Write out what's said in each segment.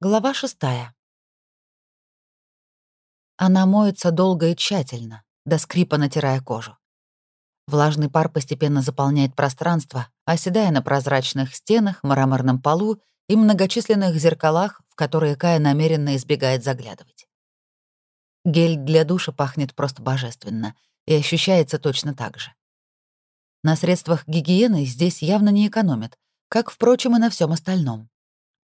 Глава шестая. Она моется долго и тщательно, до скрипа натирая кожу. Влажный пар постепенно заполняет пространство, оседая на прозрачных стенах, мраморном полу и многочисленных зеркалах, в которые Кая намеренно избегает заглядывать. Гель для душа пахнет просто божественно и ощущается точно так же. На средствах гигиены здесь явно не экономят, как, впрочем, и на всем остальном.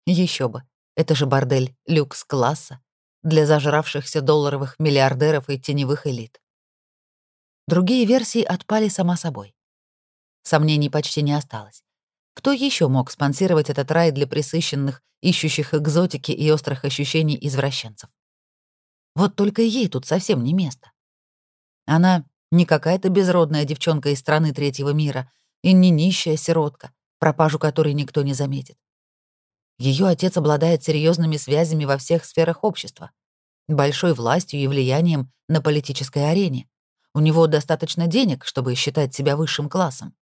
Еще бы, это же бордель люкс-класса для зажравшихся долларовых миллиардеров и теневых элит. Другие версии отпали сама собой. Сомнений почти не осталось. Кто еще мог спонсировать этот рай для присыщенных, ищущих экзотики и острых ощущений извращенцев? Вот только ей тут совсем не место. Она не какая-то безродная девчонка из страны третьего мира и не нищая сиротка, пропажу которой никто не заметит. Ее отец обладает серьезными связями во всех сферах общества, большой властью и влиянием на политической арене. У него достаточно денег, чтобы считать себя высшим классом.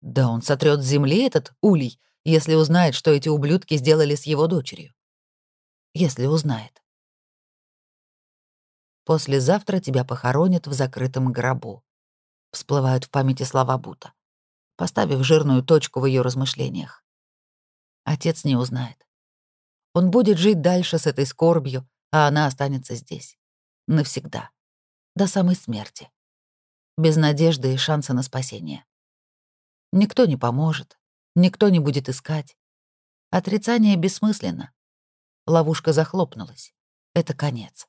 Да он сотрет с земли этот улей, если узнает, что эти ублюдки сделали с его дочерью. Если узнает. Послезавтра тебя похоронят в закрытом гробу. Всплывают в памяти слова Бута, поставив жирную точку в ее размышлениях. Отец не узнает. Он будет жить дальше с этой скорбью, а она останется здесь. Навсегда. До самой смерти. Без надежды и шанса на спасение. Никто не поможет, никто не будет искать. Отрицание бессмысленно. Ловушка захлопнулась. Это конец.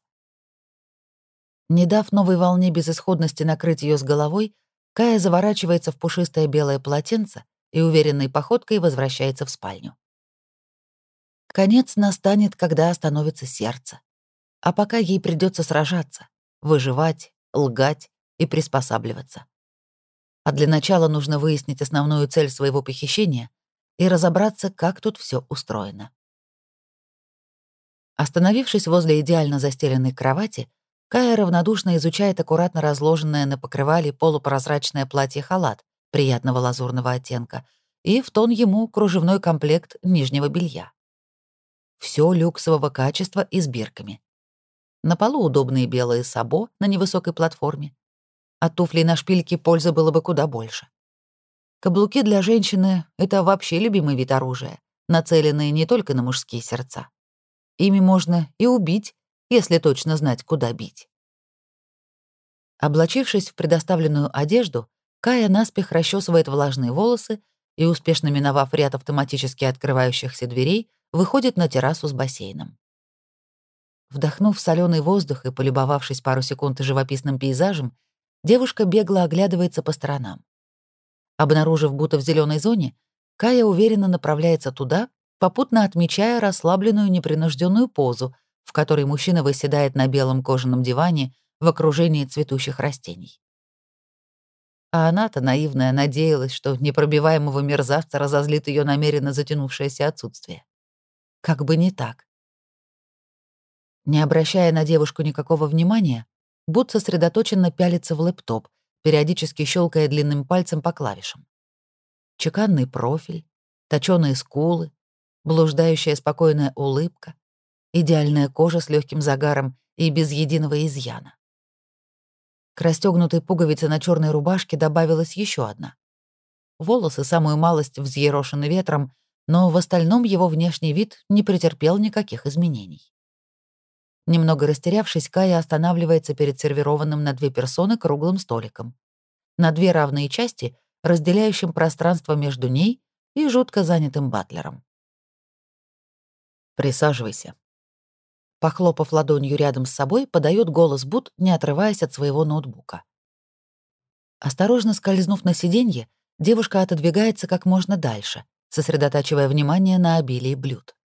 Не дав новой волне безысходности накрыть ее с головой, Кая заворачивается в пушистое белое полотенце и уверенной походкой возвращается в спальню. Конец настанет, когда остановится сердце. А пока ей придется сражаться, выживать, лгать и приспосабливаться. А для начала нужно выяснить основную цель своего похищения и разобраться, как тут все устроено. Остановившись возле идеально застеленной кровати, Кая равнодушно изучает аккуратно разложенное на покрывале полупрозрачное платье-халат приятного лазурного оттенка и в тон ему кружевной комплект нижнего белья. Все люксового качества и с бирками. На полу удобные белые сабо на невысокой платформе. От туфлей на шпильке пользы было бы куда больше. Каблуки для женщины — это вообще любимый вид оружия, нацеленные не только на мужские сердца. Ими можно и убить, если точно знать, куда бить. Облачившись в предоставленную одежду, Кая наспех расчесывает влажные волосы и, успешно миновав ряд автоматически открывающихся дверей, выходит на террасу с бассейном. Вдохнув соленый воздух и полюбовавшись пару секунд живописным пейзажем, девушка бегло оглядывается по сторонам. Обнаружив будто в зеленой зоне, Кая уверенно направляется туда, попутно отмечая расслабленную непринужденную позу, в которой мужчина выседает на белом кожаном диване в окружении цветущих растений. А она-то, наивная, надеялась, что непробиваемого мерзавца разозлит ее намеренно затянувшееся отсутствие. Как бы не так. Не обращая на девушку никакого внимания, Бут сосредоточенно пялится в лэптоп, периодически щелкая длинным пальцем по клавишам. Чеканный профиль, точёные скулы, блуждающая спокойная улыбка, идеальная кожа с легким загаром и без единого изъяна. К расстёгнутой пуговице на черной рубашке добавилась еще одна. Волосы, самую малость взъерошены ветром, но в остальном его внешний вид не претерпел никаких изменений. Немного растерявшись, Кая останавливается перед сервированным на две персоны круглым столиком. На две равные части, разделяющим пространство между ней и жутко занятым батлером. «Присаживайся». Похлопав ладонью рядом с собой, подает голос Бут, не отрываясь от своего ноутбука. Осторожно скользнув на сиденье, девушка отодвигается как можно дальше, сосредотачивая внимание на обилии блюд.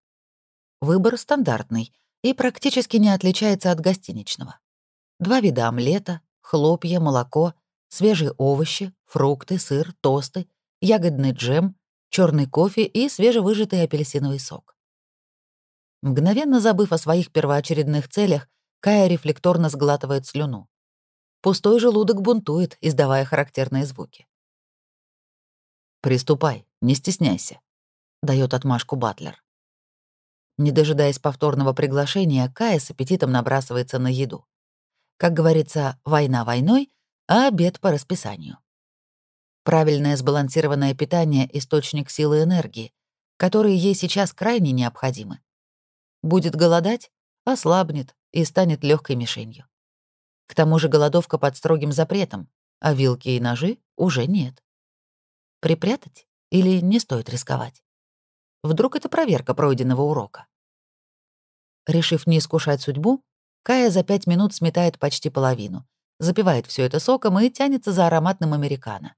Выбор стандартный и практически не отличается от гостиничного. Два вида омлета, хлопья, молоко, свежие овощи, фрукты, сыр, тосты, ягодный джем, черный кофе и свежевыжатый апельсиновый сок. Мгновенно забыв о своих первоочередных целях, Кая рефлекторно сглатывает слюну. Пустой желудок бунтует, издавая характерные звуки. «Приступай», не стесняйся», — дает отмашку Батлер. Не дожидаясь повторного приглашения, Кая с аппетитом набрасывается на еду. Как говорится, война войной, а обед по расписанию. Правильное сбалансированное питание — источник силы и энергии, которые ей сейчас крайне необходимы. Будет голодать — ослабнет и станет легкой мишенью. К тому же голодовка под строгим запретом, а вилки и ножи уже нет. Припрятать или не стоит рисковать? Вдруг это проверка пройденного урока? Решив не искушать судьбу, Кая за пять минут сметает почти половину, запивает все это соком и тянется за ароматным американо.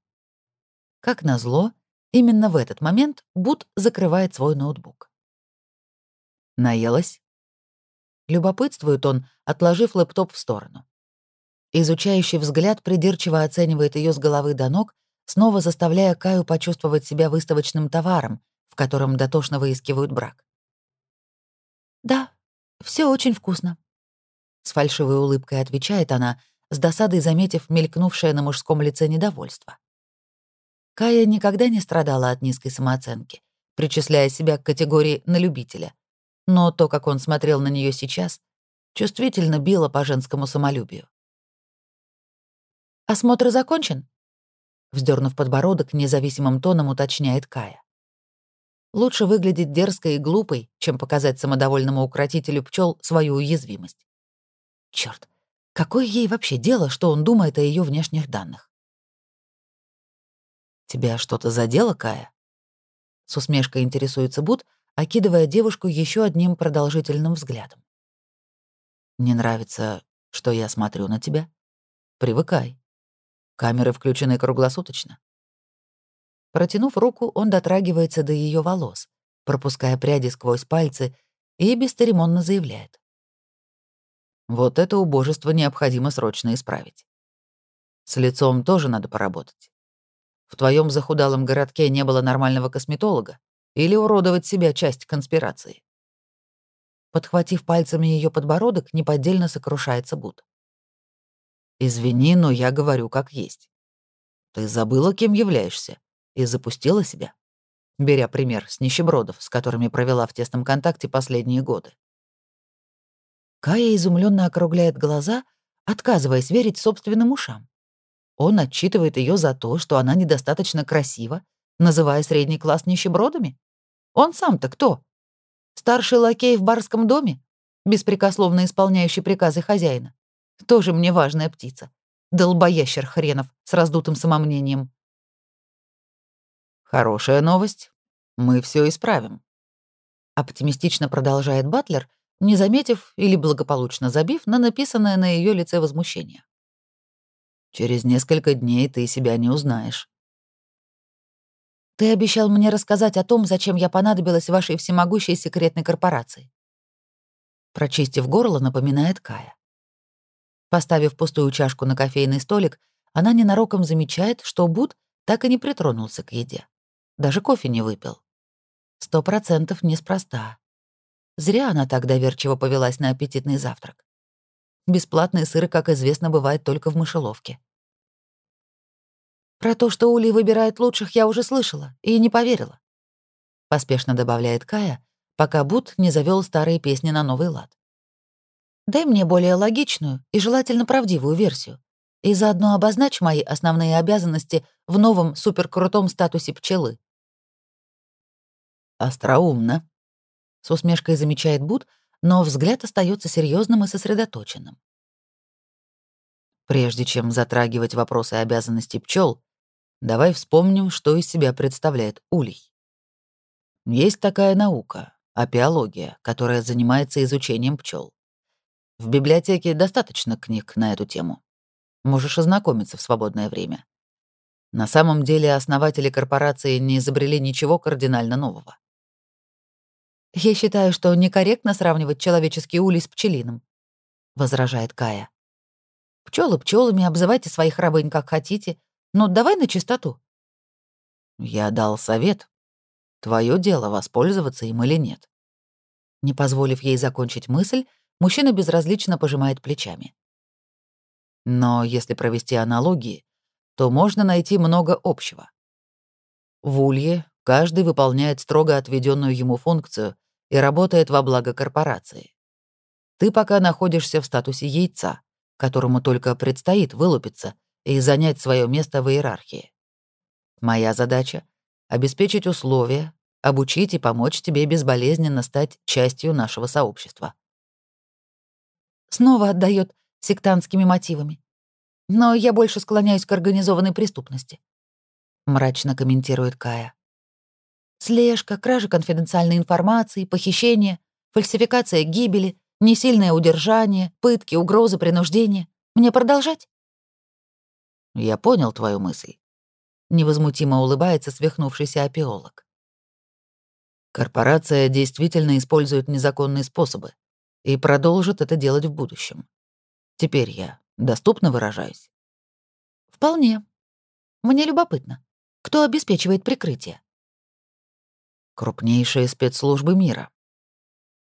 Как назло, именно в этот момент Бут закрывает свой ноутбук. Наелась? Любопытствует он, отложив лэптоп в сторону. Изучающий взгляд придирчиво оценивает ее с головы до ног, снова заставляя Каю почувствовать себя выставочным товаром, в котором дотошно выискивают брак. «Да, все очень вкусно», — с фальшивой улыбкой отвечает она, с досадой заметив мелькнувшее на мужском лице недовольство. Кая никогда не страдала от низкой самооценки, причисляя себя к категории «на любителя», но то, как он смотрел на нее сейчас, чувствительно било по женскому самолюбию. «Осмотр закончен?» Вздернув подбородок, независимым тоном уточняет Кая. Лучше выглядеть дерзкой и глупой, чем показать самодовольному укротителю пчел свою уязвимость. Черт, какое ей вообще дело, что он думает о ее внешних данных? «Тебя что-то задело, Кая?» С усмешкой интересуется Бут, окидывая девушку еще одним продолжительным взглядом. «Не нравится, что я смотрю на тебя? Привыкай. Камеры включены круглосуточно. Протянув руку, он дотрагивается до ее волос, пропуская пряди сквозь пальцы, и бесцеремонно заявляет. Вот это убожество необходимо срочно исправить. С лицом тоже надо поработать. В твоем захудалом городке не было нормального косметолога или уродовать себя часть конспирации. Подхватив пальцами ее подбородок, неподдельно сокрушается Буд. Извини, но я говорю как есть. Ты забыла, кем являешься, и запустила себя, беря пример с нищебродов, с которыми провела в тесном контакте последние годы. Кая изумленно округляет глаза, отказываясь верить собственным ушам. Он отчитывает ее за то, что она недостаточно красива, называя средний класс нищебродами? Он сам-то кто? Старший лакей в барском доме, беспрекословно исполняющий приказы хозяина? Тоже мне важная птица. Долбоящер хренов с раздутым самомнением. Хорошая новость. Мы все исправим. Оптимистично продолжает Батлер, не заметив или благополучно забив на написанное на ее лице возмущение. Через несколько дней ты себя не узнаешь. Ты обещал мне рассказать о том, зачем я понадобилась вашей всемогущей секретной корпорации. Прочистив горло, напоминает Кая. Поставив пустую чашку на кофейный столик, она ненароком замечает, что Буд так и не притронулся к еде. Даже кофе не выпил. Сто процентов неспроста. Зря она так доверчиво повелась на аппетитный завтрак. Бесплатные сыры, как известно, бывают только в мышеловке. «Про то, что Ули выбирает лучших, я уже слышала и не поверила», — поспешно добавляет Кая, пока Буд не завел старые песни на новый лад. Дай мне более логичную и желательно правдивую версию. И заодно обозначь мои основные обязанности в новом суперкрутом статусе пчелы. Остроумно. С усмешкой замечает Буд, но взгляд остается серьезным и сосредоточенным. Прежде чем затрагивать вопросы обязанностей пчел, давай вспомним, что из себя представляет улей. Есть такая наука — апиология, которая занимается изучением пчел. В библиотеке достаточно книг на эту тему. Можешь ознакомиться в свободное время. На самом деле основатели корпорации не изобрели ничего кардинально нового. «Я считаю, что некорректно сравнивать человеческий улей с пчелиным», — возражает Кая. Пчелы пчелами, обзывайте своих рабынь как хотите, но давай на чистоту». Я дал совет. Твое дело, воспользоваться им или нет. Не позволив ей закончить мысль, Мужчина безразлично пожимает плечами. Но если провести аналогии, то можно найти много общего. В улье каждый выполняет строго отведенную ему функцию и работает во благо корпорации. Ты пока находишься в статусе яйца, которому только предстоит вылупиться и занять свое место в иерархии. Моя задача — обеспечить условия, обучить и помочь тебе безболезненно стать частью нашего сообщества. Снова отдает сектантскими мотивами. Но я больше склоняюсь к организованной преступности. Мрачно комментирует Кая. Слежка, кража конфиденциальной информации, похищение, фальсификация гибели, несильное удержание, пытки, угрозы, принуждение. Мне продолжать? Я понял твою мысль. Невозмутимо улыбается свихнувшийся апиолог. Корпорация действительно использует незаконные способы и продолжит это делать в будущем. Теперь я доступно выражаюсь? Вполне. Мне любопытно. Кто обеспечивает прикрытие? Крупнейшие спецслужбы мира.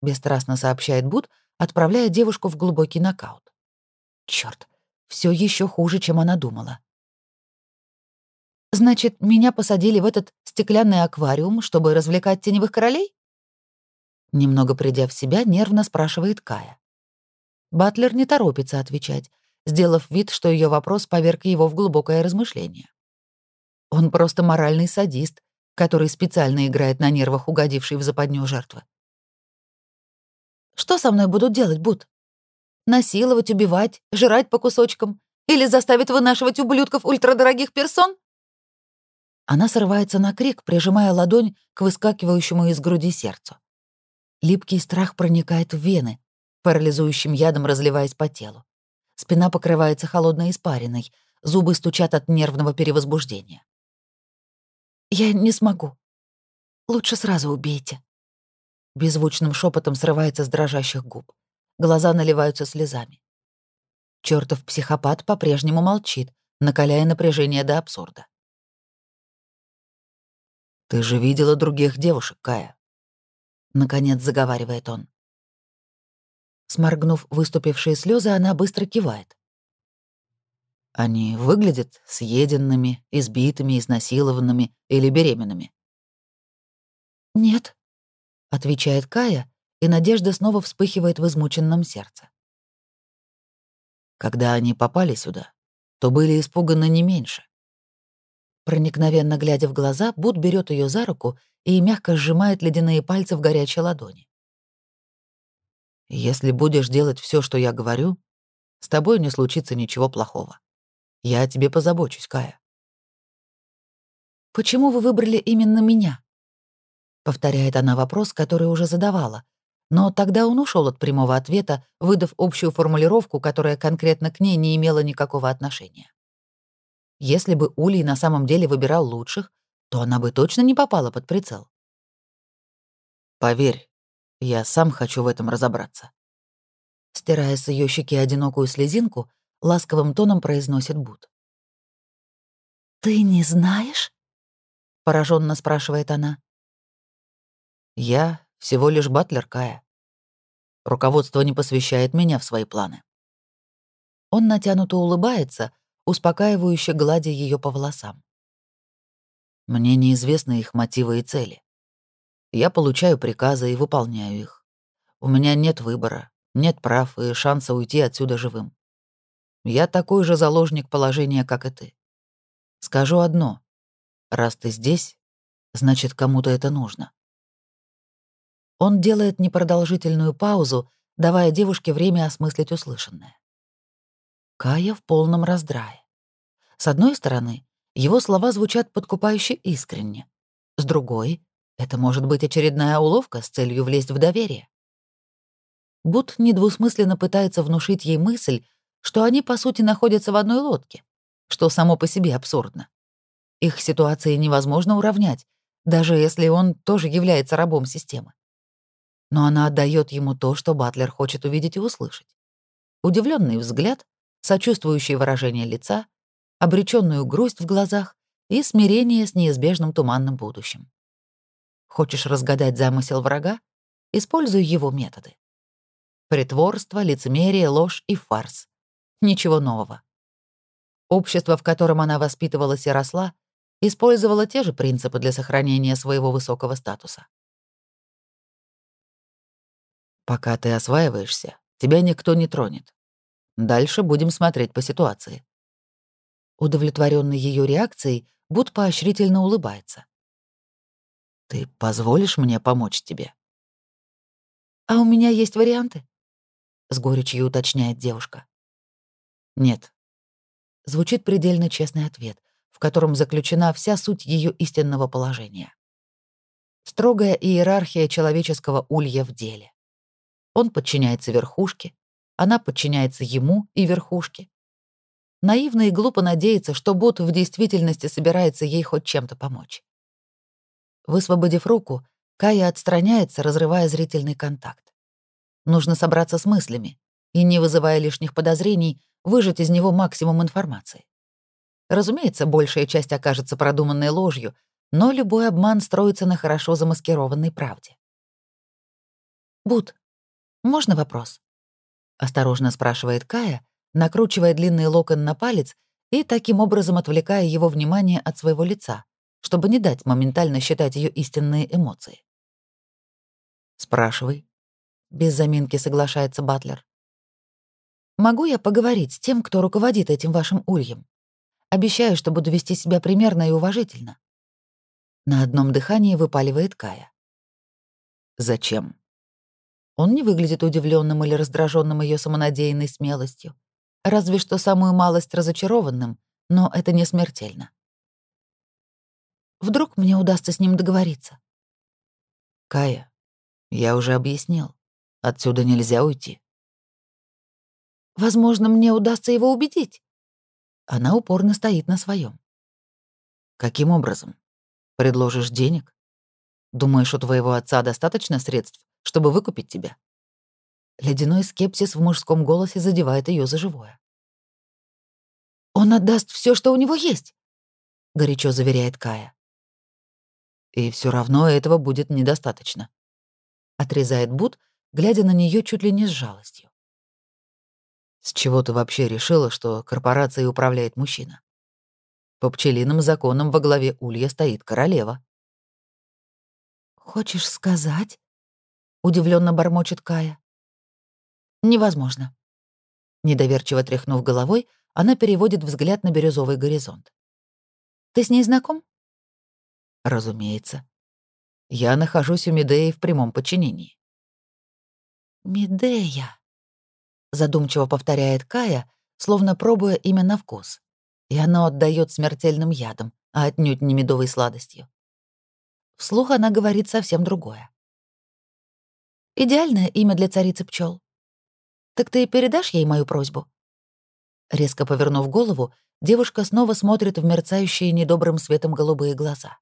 Бесстрастно сообщает Буд, отправляя девушку в глубокий нокаут. Черт, все еще хуже, чем она думала. Значит, меня посадили в этот стеклянный аквариум, чтобы развлекать теневых королей? Немного придя в себя, нервно спрашивает Кая. Батлер не торопится отвечать, сделав вид, что ее вопрос поверг его в глубокое размышление. Он просто моральный садист, который специально играет на нервах угодившей в западню жертвы. «Что со мной будут делать, Бут? Насиловать, убивать, жрать по кусочкам? Или заставят вынашивать ублюдков ультрадорогих персон?» Она срывается на крик, прижимая ладонь к выскакивающему из груди сердцу. Липкий страх проникает в вены, парализующим ядом разливаясь по телу. Спина покрывается холодной испариной, зубы стучат от нервного перевозбуждения. «Я не смогу. Лучше сразу убейте». Беззвучным шепотом срывается с дрожащих губ. Глаза наливаются слезами. Чёртов психопат по-прежнему молчит, накаляя напряжение до абсурда. «Ты же видела других девушек, Кая?» Наконец заговаривает он. Сморгнув выступившие слезы, она быстро кивает. Они выглядят съеденными, избитыми, изнасилованными или беременными. «Нет», — отвечает Кая, и надежда снова вспыхивает в измученном сердце. Когда они попали сюда, то были испуганы не меньше. Проникновенно глядя в глаза, Буд берет ее за руку и мягко сжимает ледяные пальцы в горячей ладони. «Если будешь делать все, что я говорю, с тобой не случится ничего плохого. Я о тебе позабочусь, Кая». «Почему вы выбрали именно меня?» Повторяет она вопрос, который уже задавала, но тогда он ушел от прямого ответа, выдав общую формулировку, которая конкретно к ней не имела никакого отношения. Если бы Улей на самом деле выбирал лучших, то она бы точно не попала под прицел. «Поверь, я сам хочу в этом разобраться». Стирая с ее щеки одинокую слезинку, ласковым тоном произносит Бут. «Ты не знаешь?» — пораженно спрашивает она. «Я всего лишь батлер Кая. Руководство не посвящает меня в свои планы». Он натянуто улыбается, успокаивающе гладя ее по волосам. Мне неизвестны их мотивы и цели. Я получаю приказы и выполняю их. У меня нет выбора, нет прав и шанса уйти отсюда живым. Я такой же заложник положения, как и ты. Скажу одно. Раз ты здесь, значит, кому-то это нужно. Он делает непродолжительную паузу, давая девушке время осмыслить услышанное. Кая в полном раздрае. С одной стороны, его слова звучат подкупающе искренне. С другой, это может быть очередная уловка с целью влезть в доверие. Бут недвусмысленно пытается внушить ей мысль, что они, по сути, находятся в одной лодке, что само по себе абсурдно. Их ситуации невозможно уравнять, даже если он тоже является рабом системы. Но она отдает ему то, что Батлер хочет увидеть и услышать. Удивленный взгляд, сочувствующее выражение лица, обреченную грусть в глазах и смирение с неизбежным туманным будущим. Хочешь разгадать замысел врага? Используй его методы. Притворство, лицемерие, ложь и фарс. Ничего нового. Общество, в котором она воспитывалась и росла, использовало те же принципы для сохранения своего высокого статуса. Пока ты осваиваешься, тебя никто не тронет. Дальше будем смотреть по ситуации. Удовлетворенный ее реакцией, Буд поощрительно улыбается. Ты позволишь мне помочь тебе? А у меня есть варианты? С горечью уточняет девушка. Нет. Звучит предельно честный ответ, в котором заключена вся суть ее истинного положения. Строгая иерархия человеческого улья в деле. Он подчиняется верхушке, она подчиняется ему и верхушке. Наивно и глупо надеяться, что бот в действительности собирается ей хоть чем-то помочь. Высвободив руку, Кая отстраняется, разрывая зрительный контакт. Нужно собраться с мыслями и, не вызывая лишних подозрений, выжать из него максимум информации. Разумеется, большая часть окажется продуманной ложью, но любой обман строится на хорошо замаскированной правде. «Бут, можно вопрос?» — осторожно спрашивает Кая, накручивая длинный локон на палец и таким образом отвлекая его внимание от своего лица, чтобы не дать моментально считать ее истинные эмоции. «Спрашивай», — без заминки соглашается Батлер. «Могу я поговорить с тем, кто руководит этим вашим ульем? Обещаю, что буду вести себя примерно и уважительно». На одном дыхании выпаливает Кая. «Зачем?» Он не выглядит удивленным или раздраженным ее самонадеянной смелостью, разве что самую малость разочарованным, но это не смертельно. Вдруг мне удастся с ним договориться. Кая, я уже объяснил. Отсюда нельзя уйти. Возможно, мне удастся его убедить. Она упорно стоит на своем. Каким образом? Предложишь денег? Думаешь, у твоего отца достаточно средств, чтобы выкупить тебя?» Ледяной скепсис в мужском голосе задевает ее за живое. «Он отдаст все, что у него есть», — горячо заверяет Кая. «И все равно этого будет недостаточно», — отрезает Бут, глядя на нее чуть ли не с жалостью. «С чего ты вообще решила, что корпорацией управляет мужчина? По пчелиным законам во главе улья стоит королева». «Хочешь сказать?» удивленно бормочет Кая. Невозможно. Недоверчиво тряхнув головой, она переводит взгляд на бирюзовый горизонт. Ты с ней знаком? Разумеется. Я нахожусь у Медеи в прямом подчинении. Медея, задумчиво повторяет Кая, словно пробуя имя на вкус, и оно отдает смертельным ядом, а отнюдь не медовой сладостью. Вслух она говорит совсем другое. Идеальное имя для царицы пчел. Так ты передашь ей мою просьбу? Резко повернув голову, девушка снова смотрит в мерцающие недобрым светом голубые глаза.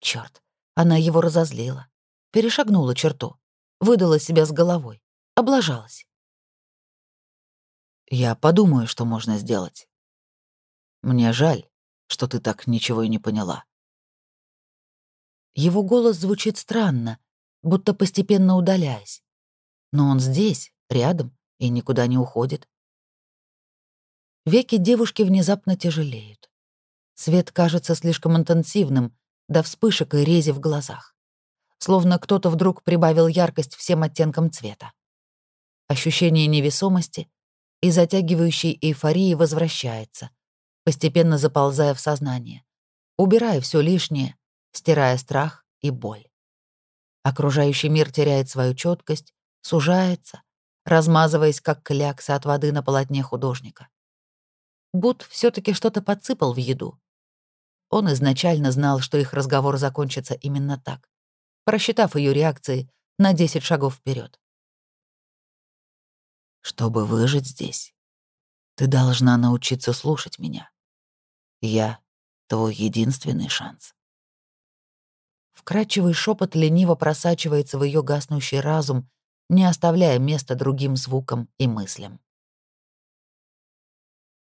Черт, она его разозлила. Перешагнула черту. Выдала себя с головой. Облажалась. Я подумаю, что можно сделать. Мне жаль, что ты так ничего и не поняла. Его голос звучит странно, будто постепенно удаляясь. Но он здесь, рядом, и никуда не уходит. Веки девушки внезапно тяжелеют. Свет кажется слишком интенсивным, до вспышек и рези в глазах. Словно кто-то вдруг прибавил яркость всем оттенкам цвета. Ощущение невесомости и затягивающей эйфории возвращается, постепенно заползая в сознание, убирая все лишнее, стирая страх и боль. Окружающий мир теряет свою четкость, сужается, размазываясь, как клякса от воды на полотне художника. Бут все таки что-то подсыпал в еду. Он изначально знал, что их разговор закончится именно так, просчитав ее реакции на 10 шагов вперед. «Чтобы выжить здесь, ты должна научиться слушать меня. Я — твой единственный шанс». Вкрадчивый шепот лениво просачивается в ее гаснущий разум, не оставляя места другим звукам и мыслям.